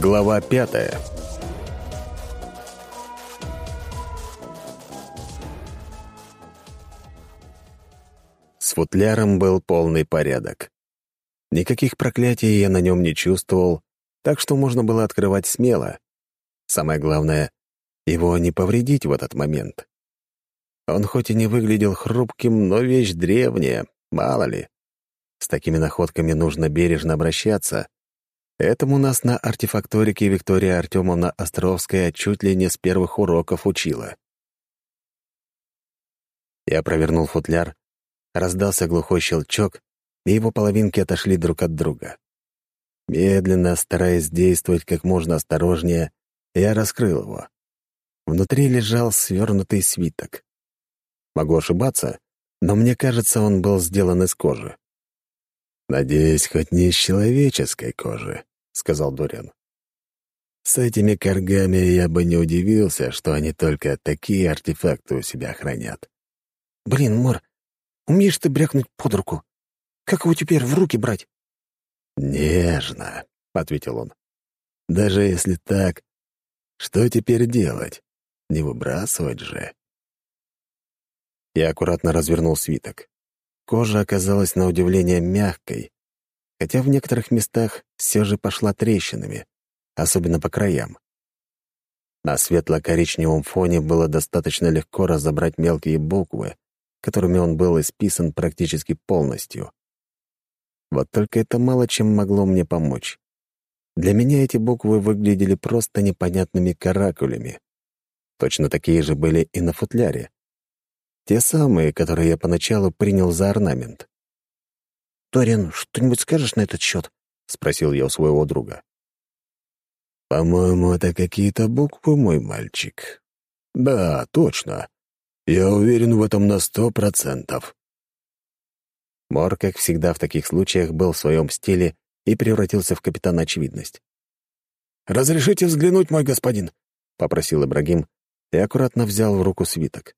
Глава пятая С футляром был полный порядок. Никаких проклятий я на нем не чувствовал, так что можно было открывать смело. Самое главное — его не повредить в этот момент. Он хоть и не выглядел хрупким, но вещь древняя, мало ли. С такими находками нужно бережно обращаться. Этому нас на артефакторике Виктория Артемовна Островская чуть ли не с первых уроков учила. Я провернул футляр, раздался глухой щелчок, и его половинки отошли друг от друга. Медленно, стараясь действовать как можно осторожнее, я раскрыл его. Внутри лежал свернутый свиток. Могу ошибаться, но мне кажется, он был сделан из кожи. «Надеюсь, хоть не из человеческой кожи», — сказал Дориан. «С этими коргами я бы не удивился, что они только такие артефакты у себя хранят». «Блин, Мор, умеешь ты брякнуть под руку? Как его теперь в руки брать?» «Нежно», — ответил он. «Даже если так, что теперь делать? Не выбрасывать же». Я аккуратно развернул свиток. Кожа оказалась на удивление мягкой, хотя в некоторых местах все же пошла трещинами, особенно по краям. На светло-коричневом фоне было достаточно легко разобрать мелкие буквы, которыми он был исписан практически полностью. Вот только это мало чем могло мне помочь. Для меня эти буквы выглядели просто непонятными каракулями. Точно такие же были и на футляре. Те самые, которые я поначалу принял за орнамент. «Торин, что-нибудь скажешь на этот счет?» — спросил я у своего друга. «По-моему, это какие-то буквы, мой мальчик. Да, точно. Я уверен в этом на сто процентов». Мор, как всегда в таких случаях, был в своем стиле и превратился в капитана очевидность. «Разрешите взглянуть, мой господин?» — попросил Ибрагим и аккуратно взял в руку свиток.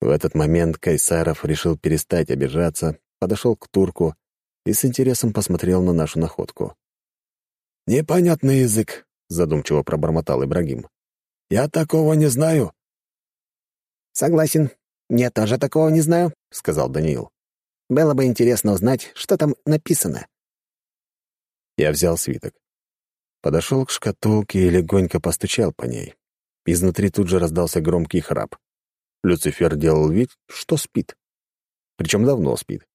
В этот момент Кайсаров решил перестать обижаться, подошел к турку и с интересом посмотрел на нашу находку. «Непонятный язык», — задумчиво пробормотал Ибрагим. «Я такого не знаю». «Согласен. Я тоже такого не знаю», — сказал Даниил. «Было бы интересно узнать, что там написано». Я взял свиток. Подошел к шкатулке и легонько постучал по ней. Изнутри тут же раздался громкий храп. Люцифер делал вид, что спит. Причем давно спит.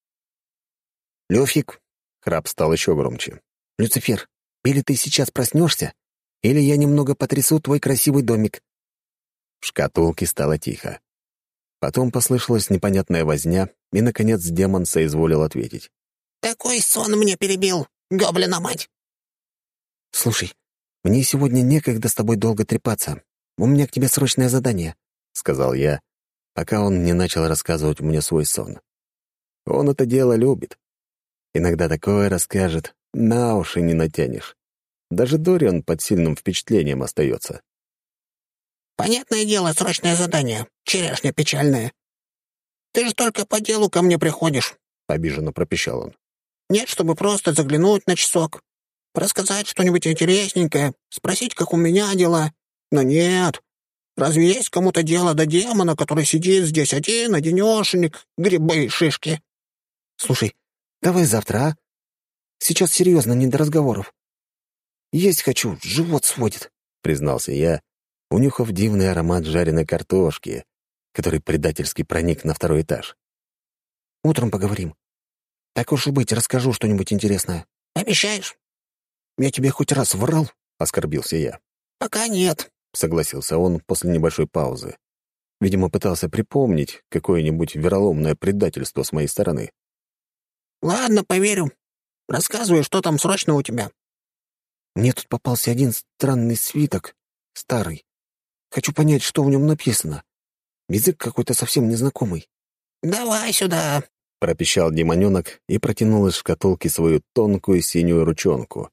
«Люфик!» — храп стал еще громче. «Люцифер, или ты сейчас проснешься, или я немного потрясу твой красивый домик». В шкатулке стало тихо. Потом послышалась непонятная возня, и, наконец, демон соизволил ответить. «Такой сон мне перебил, гоблина мать!» «Слушай, мне сегодня некогда с тобой долго трепаться. У меня к тебе срочное задание», — сказал я, пока он не начал рассказывать мне свой сон. Он это дело любит. Иногда такое расскажет, на уши не натянешь. Даже Дориан под сильным впечатлением остается. «Понятное дело, срочное задание. Черешня печальная. Ты же только по делу ко мне приходишь», — обиженно пропищал он. «Нет, чтобы просто заглянуть на часок, рассказать что-нибудь интересненькое, спросить, как у меня дела. Но нет, Разве есть кому-то дело до демона, который сидит здесь один, одинешенек, грибы и шишки?» «Слушай, давай завтра, а? Сейчас серьезно, не до разговоров. Есть хочу, живот сводит», — признался я, унюхав дивный аромат жареной картошки, который предательски проник на второй этаж. «Утром поговорим. Так уж и быть, расскажу что-нибудь интересное». «Обещаешь?» «Я тебе хоть раз врал?» — оскорбился я. «Пока нет», — согласился он после небольшой паузы. Видимо, пытался припомнить какое-нибудь вероломное предательство с моей стороны. «Ладно, поверю. Рассказывай, что там срочно у тебя». «Мне тут попался один странный свиток, старый. Хочу понять, что в нем написано. Язык какой-то совсем незнакомый». «Давай сюда», — пропищал демоненок и протянул из шкатулки свою тонкую синюю ручонку.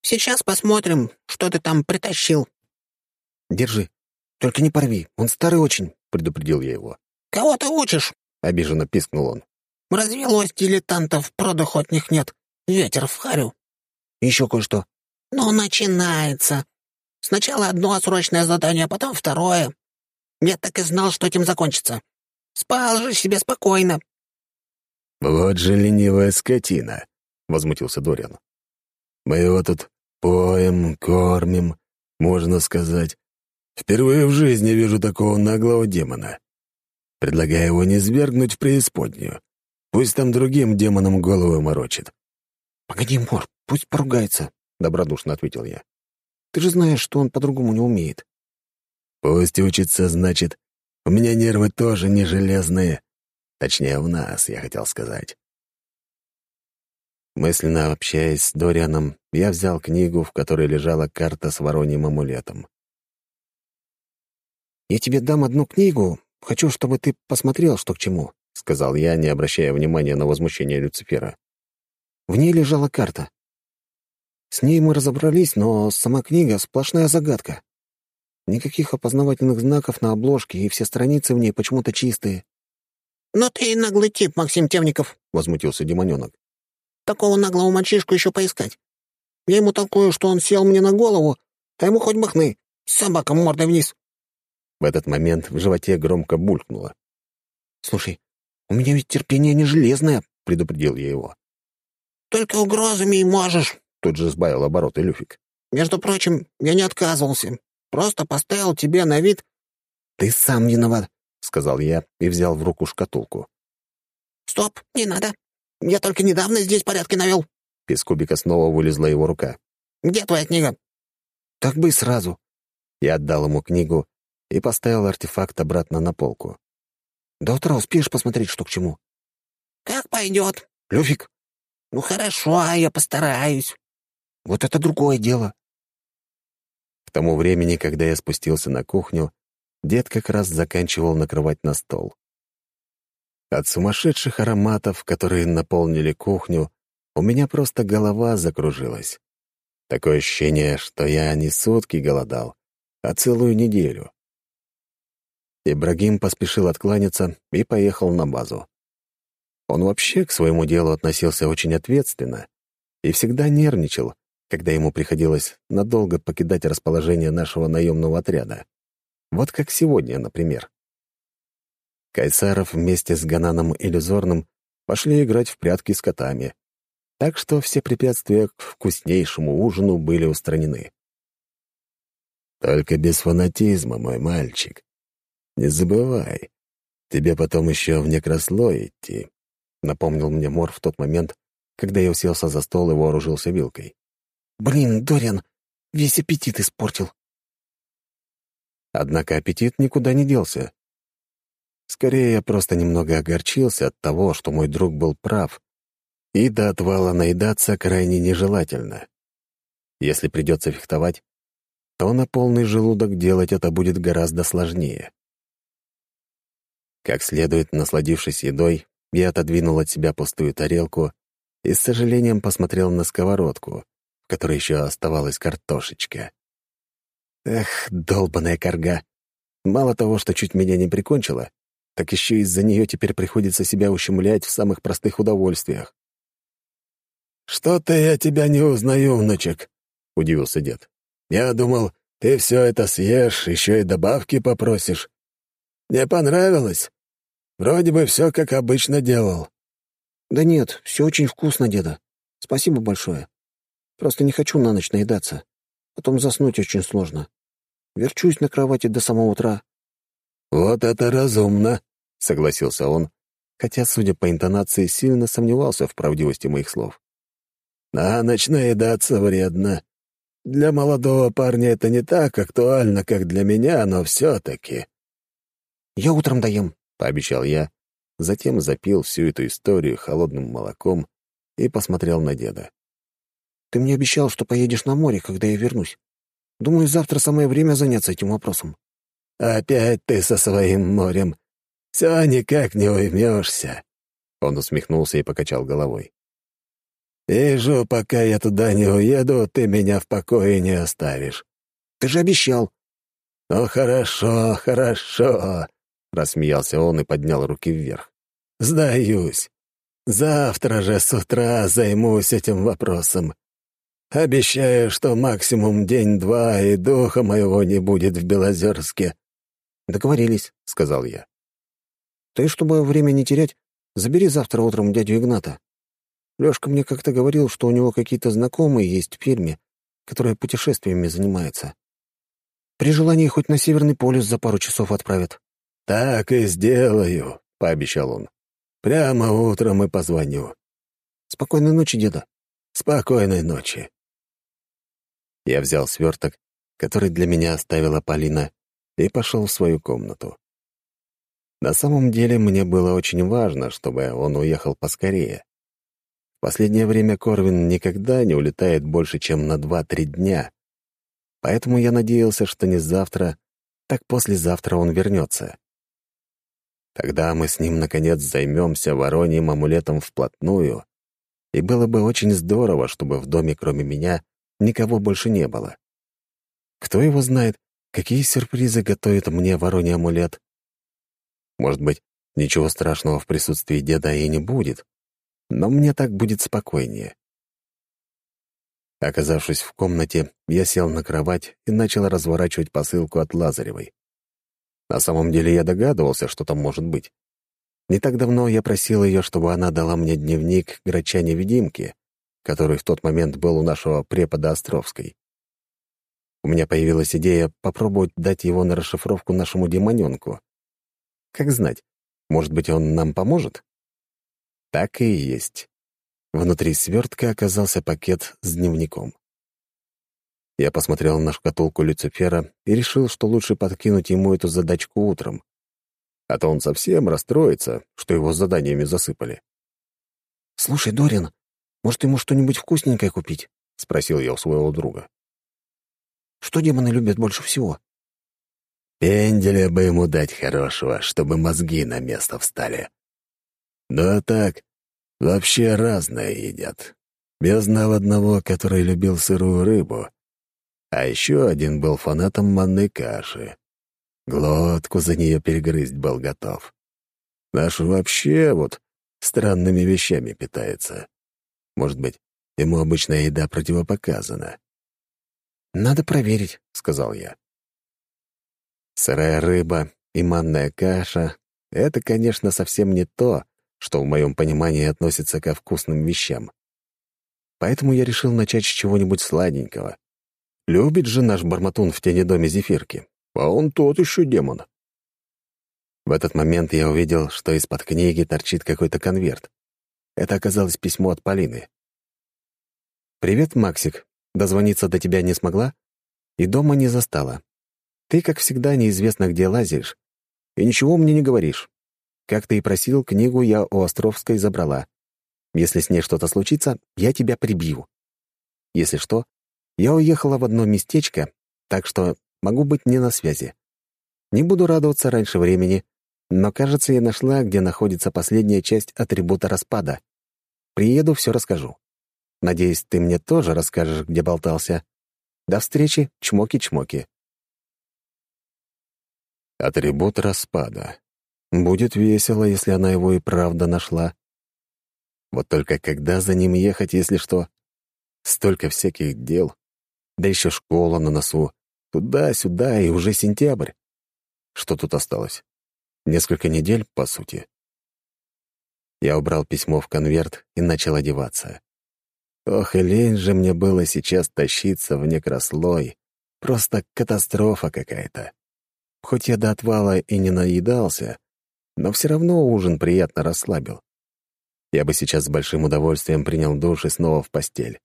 «Сейчас посмотрим, что ты там притащил». «Держи. Только не порви, он старый очень», — предупредил я его. «Кого ты учишь?» — обиженно пискнул он. «Развелось дилетантов, продыху нет. Ветер в харю». «Еще кое-что. «Ну, начинается. Сначала одно срочное задание, потом второе. Я так и знал, что этим закончится. Спал же себе спокойно». «Вот же ленивая скотина», — возмутился Дориан. «Мы его тут поем, кормим, можно сказать. Впервые в жизни вижу такого наглого демона. Предлагаю его не свергнуть в преисподнюю. Пусть там другим демонам голову морочит». «Погоди, Мор, пусть поругается», — добродушно ответил я. «Ты же знаешь, что он по-другому не умеет». «Пусть учится, значит. У меня нервы тоже не железные. Точнее, в нас, я хотел сказать». Мысленно общаясь с Дорианом, я взял книгу, в которой лежала карта с вороньим амулетом. «Я тебе дам одну книгу. Хочу, чтобы ты посмотрел, что к чему», — сказал я, не обращая внимания на возмущение Люцифера. В ней лежала карта. С ней мы разобрались, но сама книга — сплошная загадка. Никаких опознавательных знаков на обложке, и все страницы в ней почему-то чистые. «Но ты наглый тип, Максим Темников», — возмутился демоненок. «Такого наглого мальчишку еще поискать. Я ему толкую, что он сел мне на голову, а ему хоть махны. Собака мордой вниз». В этот момент в животе громко булькнуло. «Слушай, у меня ведь терпение не железное», — предупредил я его. «Только угрозами и можешь», Тут же сбавил обороты Люфик. «Между прочим, я не отказывался. Просто поставил тебе на вид...» «Ты сам виноват», — сказал я и взял в руку шкатулку. «Стоп, не надо. Я только недавно здесь порядки навел». Из кубика снова вылезла его рука. «Где твоя книга?» «Так бы и сразу». Я отдал ему книгу и поставил артефакт обратно на полку. «До утра успеешь посмотреть, что к чему?» «Как пойдет». «Люфик». «Ну хорошо, я постараюсь». Вот это другое дело. К тому времени, когда я спустился на кухню, дед как раз заканчивал накрывать на стол. От сумасшедших ароматов, которые наполнили кухню, у меня просто голова закружилась. Такое ощущение, что я не сутки голодал, а целую неделю. Ибрагим поспешил откланяться и поехал на базу. Он вообще к своему делу относился очень ответственно и всегда нервничал, когда ему приходилось надолго покидать расположение нашего наемного отряда. Вот как сегодня, например. Кайсаров вместе с Гананом Иллюзорным пошли играть в прятки с котами, так что все препятствия к вкуснейшему ужину были устранены. «Только без фанатизма, мой мальчик. Не забывай, тебе потом еще в некрослой идти», — напомнил мне Мор в тот момент, когда я уселся за стол и вооружился вилкой. «Блин, Дориан, весь аппетит испортил». Однако аппетит никуда не делся. Скорее, я просто немного огорчился от того, что мой друг был прав, и до отвала наедаться крайне нежелательно. Если придется фехтовать, то на полный желудок делать это будет гораздо сложнее. Как следует, насладившись едой, я отодвинул от себя пустую тарелку и с сожалением посмотрел на сковородку, которой еще оставалась картошечка. Эх, долбаная корга. Мало того, что чуть меня не прикончила, так еще из-за нее теперь приходится себя ущемлять в самых простых удовольствиях. «Что-то я тебя не узнаю, внучек», — удивился дед. «Я думал, ты все это съешь, еще и добавки попросишь. Не понравилось? Вроде бы все как обычно делал». «Да нет, все очень вкусно, деда. Спасибо большое. Просто не хочу на ночь наедаться. Потом заснуть очень сложно. Верчусь на кровати до самого утра». «Вот это разумно», — согласился он, хотя, судя по интонации, сильно сомневался в правдивости моих слов. «На ночь наедаться вредно. Для молодого парня это не так актуально, как для меня, но все-таки». «Я утром доем», — пообещал я, затем запил всю эту историю холодным молоком и посмотрел на деда. Ты мне обещал, что поедешь на море, когда я вернусь. Думаю, завтра самое время заняться этим вопросом». «Опять ты со своим морем. Все никак не уймешься». Он усмехнулся и покачал головой. «Вижу, пока я туда не уеду, ты меня в покое не оставишь». «Ты же обещал». «Ну хорошо, хорошо», — рассмеялся он и поднял руки вверх. «Сдаюсь. Завтра же с утра займусь этим вопросом. Обещаю, что максимум день-два, и духа моего не будет в Белозерске». «Договорились», — сказал я. «Ты, чтобы время не терять, забери завтра утром дядю Игната. Лёшка мне как-то говорил, что у него какие-то знакомые есть в фирме, которые путешествиями занимаются. При желании хоть на Северный полюс за пару часов отправят». «Так и сделаю», — пообещал он. «Прямо утром и позвоню». «Спокойной ночи, деда». «Спокойной ночи». Я взял сверток, который для меня оставила Полина, и пошел в свою комнату. На самом деле мне было очень важно, чтобы он уехал поскорее. В последнее время Корвин никогда не улетает больше, чем на два-три дня. Поэтому я надеялся, что не завтра, так послезавтра он вернется. Тогда мы с ним, наконец, займемся вороньим амулетом вплотную, и было бы очень здорово, чтобы в доме, кроме меня, никого больше не было. Кто его знает, какие сюрпризы готовит мне вороний амулет? Может быть, ничего страшного в присутствии деда и не будет, но мне так будет спокойнее. Оказавшись в комнате, я сел на кровать и начал разворачивать посылку от Лазаревой. На самом деле я догадывался, что там может быть. Не так давно я просил ее, чтобы она дала мне дневник грача-невидимки, который в тот момент был у нашего препода Островской. У меня появилась идея попробовать дать его на расшифровку нашему демоненку. Как знать, может быть, он нам поможет? Так и есть. Внутри свертка оказался пакет с дневником. Я посмотрел на шкатулку Люцифера и решил, что лучше подкинуть ему эту задачку утром. А то он совсем расстроится, что его заданиями засыпали. «Слушай, Дорин, может, ему что-нибудь вкусненькое купить?» — спросил я у своего друга. «Что демоны любят больше всего?» «Пенделя бы ему дать хорошего, чтобы мозги на место встали. Да так, вообще разное едят. Я знал одного, который любил сырую рыбу, а еще один был фанатом манной каши. Глотку за нее перегрызть был готов. Наш вообще вот странными вещами питается. Может быть, ему обычная еда противопоказана. «Надо проверить», — сказал я. Сырая рыба и манная каша — это, конечно, совсем не то, что в моем понимании относится ко вкусным вещам. Поэтому я решил начать с чего-нибудь сладенького. Любит же наш Барматун в тени доме зефирки, а он тот еще демон. В этот момент я увидел, что из-под книги торчит какой-то конверт. Это оказалось письмо от Полины. «Привет, Максик. Дозвониться до тебя не смогла? И дома не застала. Ты, как всегда, неизвестно где лазишь. И ничего мне не говоришь. Как ты и просил, книгу я у Островской забрала. Если с ней что-то случится, я тебя прибью. Если что, я уехала в одно местечко, так что могу быть не на связи. Не буду радоваться раньше времени, но, кажется, я нашла, где находится последняя часть атрибута распада. Приеду, все расскажу. Надеюсь, ты мне тоже расскажешь, где болтался. До встречи, чмоки-чмоки. Атрибут распада. Будет весело, если она его и правда нашла. Вот только когда за ним ехать, если что? Столько всяких дел. Да еще школа на носу. Туда-сюда, и уже сентябрь. Что тут осталось? Несколько недель, по сути. Я убрал письмо в конверт и начал одеваться. Ох, и лень же мне было сейчас тащиться в некрослой. Просто катастрофа какая-то. Хоть я до отвала и не наедался, но все равно ужин приятно расслабил. Я бы сейчас с большим удовольствием принял душ и снова в постель.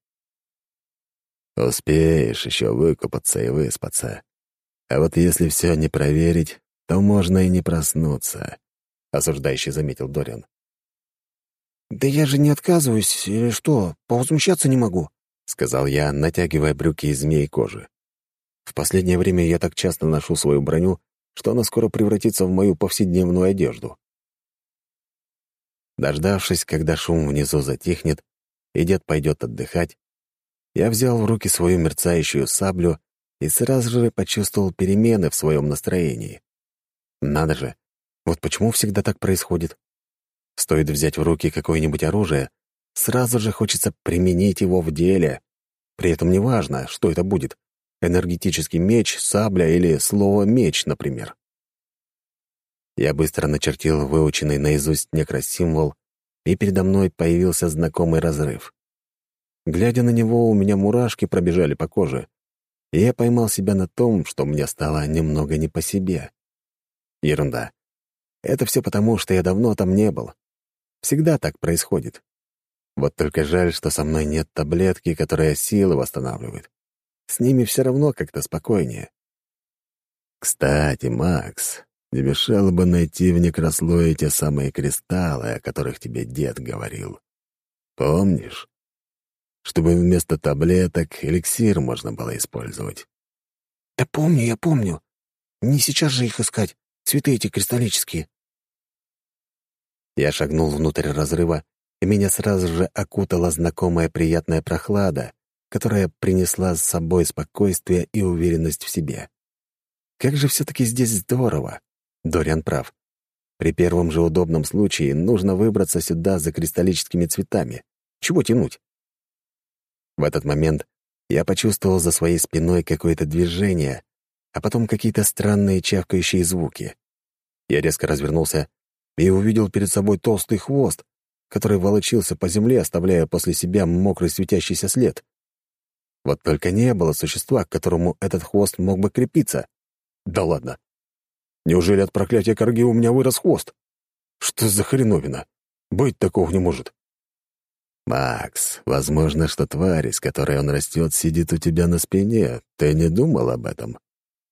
Успеешь еще выкупаться и выспаться. А вот если все не проверить, то можно и не проснуться», — осуждающий заметил Дориан. «Да я же не отказываюсь, или что, повозмущаться не могу», — сказал я, натягивая брюки из змеи кожи. «В последнее время я так часто ношу свою броню, что она скоро превратится в мою повседневную одежду». Дождавшись, когда шум внизу затихнет, и дед пойдет отдыхать, я взял в руки свою мерцающую саблю и сразу же почувствовал перемены в своем настроении. Надо же, вот почему всегда так происходит? Стоит взять в руки какое-нибудь оружие, сразу же хочется применить его в деле. При этом неважно, что это будет — энергетический меч, сабля или слово «меч», например. Я быстро начертил выученный наизусть некросимвол, и передо мной появился знакомый разрыв. Глядя на него, у меня мурашки пробежали по коже, и я поймал себя на том, что мне стало немного не по себе. Ерунда. Это все потому, что я давно там не был. Всегда так происходит. Вот только жаль, что со мной нет таблетки, которая силы восстанавливает. С ними все равно как-то спокойнее. Кстати, Макс, не мешало бы найти в некрослое те самые кристаллы, о которых тебе дед говорил. Помнишь? Чтобы вместо таблеток эликсир можно было использовать. Да помню, я помню. Не сейчас же их искать. Цветы эти кристаллические. Я шагнул внутрь разрыва, и меня сразу же окутала знакомая приятная прохлада, которая принесла с собой спокойствие и уверенность в себе. Как же все-таки здесь здорово! Дориан прав. При первом же удобном случае нужно выбраться сюда за кристаллическими цветами. Чего тянуть? В этот момент я почувствовал за своей спиной какое-то движение, а потом какие-то странные чавкающие звуки. Я резко развернулся и увидел перед собой толстый хвост, который волочился по земле, оставляя после себя мокрый светящийся след. Вот только не было существа, к которому этот хвост мог бы крепиться. Да ладно. Неужели от проклятия корги у меня вырос хвост? Что за хреновина? Быть такого не может. «Макс, возможно, что тварь, из которой он растет, сидит у тебя на спине. Ты не думал об этом?»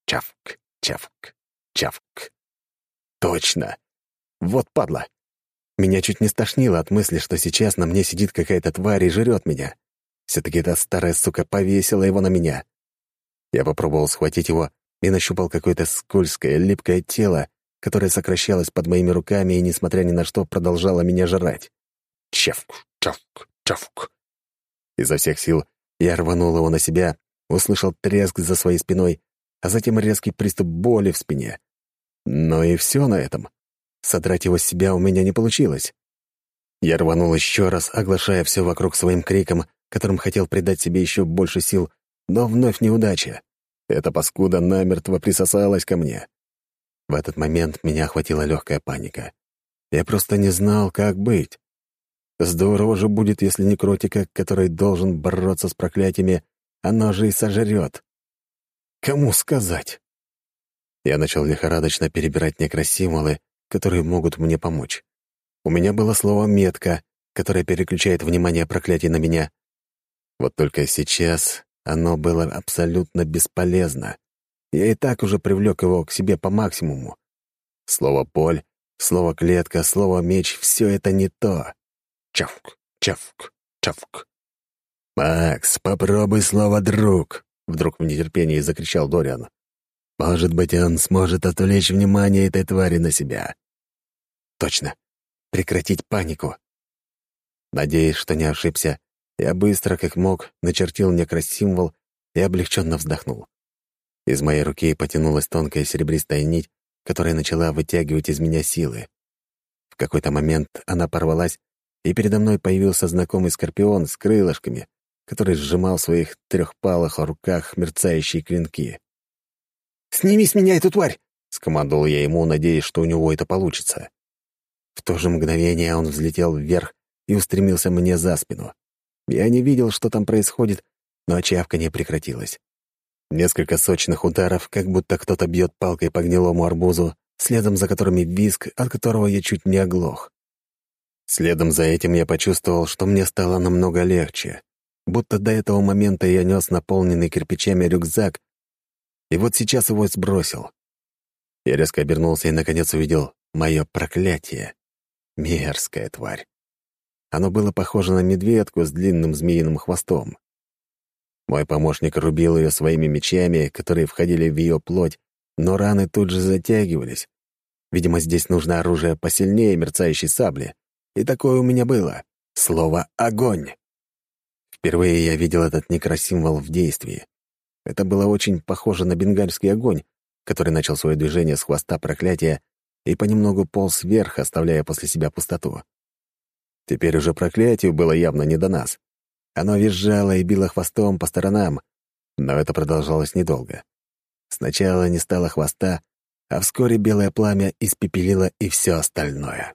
Чавк, чавк, чавк. «Точно! Вот падла! Меня чуть не стошнило от мысли, что сейчас на мне сидит какая-то тварь и жрет меня. Все-таки эта старая сука повесила его на меня. Я попробовал схватить его, и нащупал какое-то скользкое, липкое тело, которое сокращалось под моими руками и, несмотря ни на что, продолжало меня жрать. Чавк, чавк, чавк. Изо всех сил я рванул его на себя, услышал треск за своей спиной, а затем резкий приступ боли в спине. Но и все на этом. Содрать его с себя у меня не получилось. Я рванул еще раз, оглашая все вокруг своим криком, которым хотел придать себе еще больше сил, но вновь неудача. Эта паскуда намертво присосалась ко мне. В этот момент меня охватила легкая паника. Я просто не знал, как быть. Здорово же будет, если некротика, который должен бороться с проклятиями, оно же и сожрет. Кому сказать? Я начал лихорадочно перебирать некросимволы, которые могут мне помочь. У меня было слово «метка», которое переключает внимание проклятий на меня. Вот только сейчас оно было абсолютно бесполезно. Я и так уже привлек его к себе по максимуму. Слово «поль», слово «клетка», слово «меч» — все это не то. Чавк, чавк, чавк. «Макс, попробуй слово «друг», — вдруг в нетерпении закричал Дориан. «Может быть, он сможет отвлечь внимание этой твари на себя». «Точно. Прекратить панику». Надеясь, что не ошибся, я быстро, как мог, начертил некросимвол и облегченно вздохнул. Из моей руки потянулась тонкая серебристая нить, которая начала вытягивать из меня силы. В какой-то момент она порвалась, и передо мной появился знакомый скорпион с крылышками, который сжимал в своих трехпалых руках мерцающие клинки. «Сними с меня эту тварь!» — скомандовал я ему, надеясь, что у него это получится. В то же мгновение он взлетел вверх и устремился мне за спину. Я не видел, что там происходит, но не прекратилась. Несколько сочных ударов, как будто кто-то бьет палкой по гнилому арбузу, следом за которыми виск, от которого я чуть не оглох. Следом за этим я почувствовал, что мне стало намного легче, будто до этого момента я нес наполненный кирпичами рюкзак, и вот сейчас его сбросил. Я резко обернулся и, наконец, увидел мое проклятие. Мерзкая тварь. Оно было похоже на медведку с длинным змеиным хвостом. Мой помощник рубил ее своими мечами, которые входили в ее плоть, но раны тут же затягивались. Видимо, здесь нужно оружие посильнее мерцающей сабли. И такое у меня было. Слово «огонь». Впервые я видел этот некросимвол в действии. Это было очень похоже на бенгальский огонь, который начал свое движение с хвоста проклятия и понемногу полз вверх, оставляя после себя пустоту. Теперь уже проклятию было явно не до нас. Оно визжало и било хвостом по сторонам, но это продолжалось недолго. Сначала не стало хвоста, а вскоре белое пламя испепелило и все остальное.